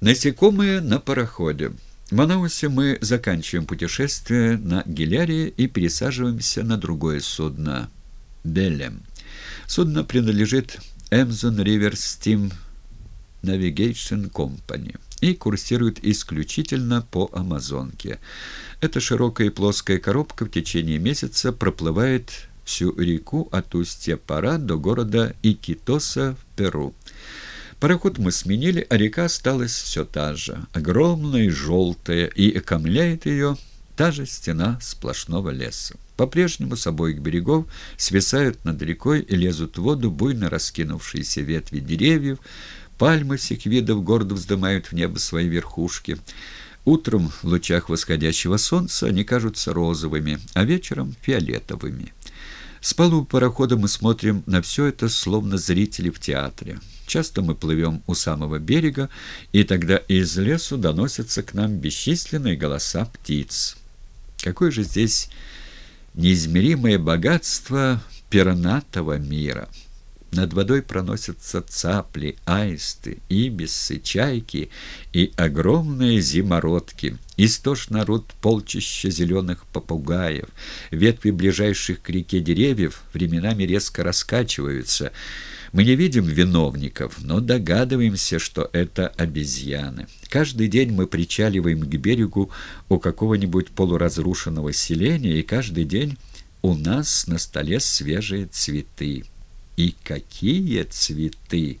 Насекомые на пароходе. В Манаусе мы заканчиваем путешествие на Гиляре и пересаживаемся на другое судно – Белем. Судно принадлежит Эмзон Ривер Steam Navigation Company и курсирует исключительно по Амазонке. Эта широкая и плоская коробка в течение месяца проплывает всю реку от устья Пара до города Икитоса в Перу. Пароход мы сменили, а река осталась все та же, огромная и желтая, и окомляет ее та же стена сплошного леса. По-прежнему с обоих берегов свисают над рекой и лезут в воду буйно раскинувшиеся ветви деревьев, пальмы всех видов гордо вздымают в небо свои верхушки. Утром в лучах восходящего солнца они кажутся розовыми, а вечером — фиолетовыми. С палубы парохода мы смотрим на все это, словно зрители в театре. Часто мы плывем у самого берега, и тогда из лесу доносятся к нам бесчисленные голоса птиц. Какое же здесь неизмеримое богатство пернатого мира! Над водой проносятся цапли, аисты, ибисы, чайки и огромные зимородки. Истошно орут полчища зеленых попугаев. Ветви ближайших к реке деревьев временами резко раскачиваются. Мы не видим виновников, но догадываемся, что это обезьяны. Каждый день мы причаливаем к берегу у какого-нибудь полуразрушенного селения, и каждый день у нас на столе свежие цветы. И какие цветы!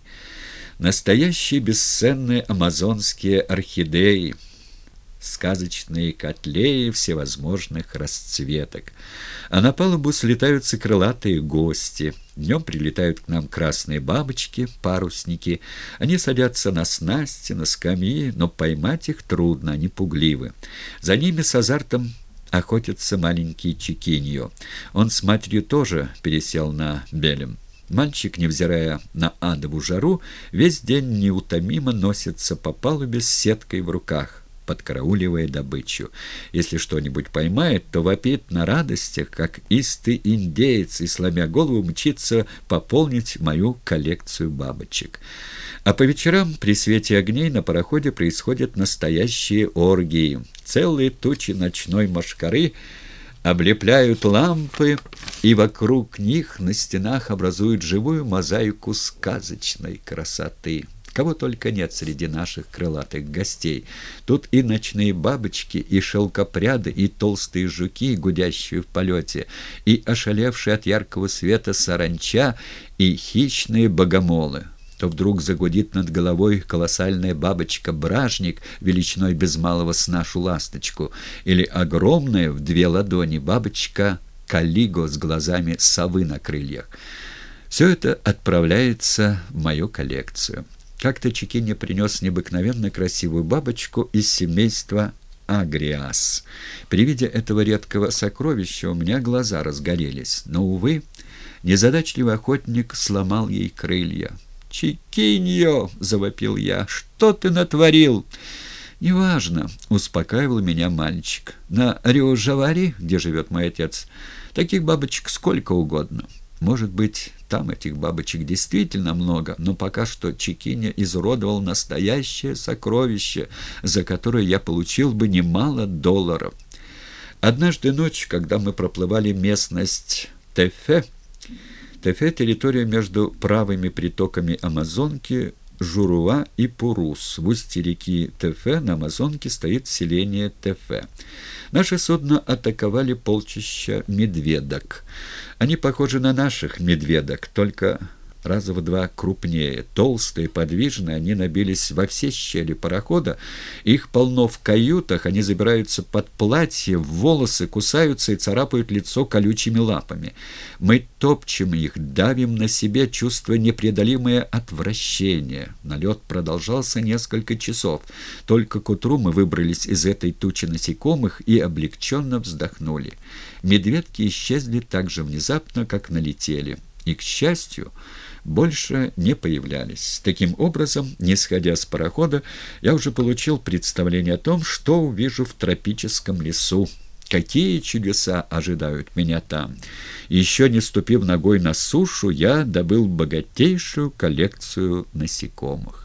Настоящие бесценные амазонские орхидеи, сказочные котлеи всевозможных расцветок. А на палубу слетаются крылатые гости. Днем прилетают к нам красные бабочки, парусники. Они садятся на снасти, на скамьи, но поймать их трудно, они пугливы. За ними с азартом охотится маленький Чикиньо. Он с матерью тоже пересел на белем. Мальчик, невзирая на адову жару, весь день неутомимо носится по палубе с сеткой в руках, подкарауливая добычу. Если что-нибудь поймает, то вопит на радостях, как истый индеец, и, сломя голову, мчится пополнить мою коллекцию бабочек. А по вечерам при свете огней на пароходе происходят настоящие оргии. Целые тучи ночной машкары — облепляют лампы, и вокруг них на стенах образуют живую мозаику сказочной красоты. Кого только нет среди наших крылатых гостей. Тут и ночные бабочки, и шелкопряды, и толстые жуки, гудящие в полете, и ошалевшие от яркого света саранча, и хищные богомолы то вдруг загудит над головой колоссальная бабочка-бражник величиной без малого с нашу ласточку, или огромная в две ладони бабочка Калиго с глазами совы на крыльях. Все это отправляется в мою коллекцию. Как-то Чекиня принес необыкновенно красивую бабочку из семейства Агриас. При виде этого редкого сокровища у меня глаза разгорелись, но, увы, незадачливый охотник сломал ей крылья. «Чикиньо!» — завопил я. «Что ты натворил?» «Неважно», — успокаивал меня мальчик. «На Рио-Жавари, где живет мой отец, таких бабочек сколько угодно. Может быть, там этих бабочек действительно много, но пока что Чикиня изуродовал настоящее сокровище, за которое я получил бы немало долларов. Однажды ночью, когда мы проплывали местность Тефе, Тефе – территория между правыми притоками Амазонки, Журуа и Пурус. В устье реки Тефе на Амазонке стоит селение Тефе. Наше судно атаковали полчища медведок. Они похожи на наших медведок, только раза в два крупнее. Толстые, подвижные, они набились во все щели парохода. Их полно в каютах, они забираются под платье, в волосы, кусаются и царапают лицо колючими лапами. Мы топчем их, давим на себе чувство непреодолимое отвращение. Налет продолжался несколько часов. Только к утру мы выбрались из этой тучи насекомых и облегченно вздохнули. Медведки исчезли так же внезапно, как налетели. И, к счастью, больше не появлялись. Таким образом, не сходя с парохода, я уже получил представление о том, что увижу в тропическом лесу. Какие чудеса ожидают меня там? Еще не ступив ногой на сушу, я добыл богатейшую коллекцию насекомых.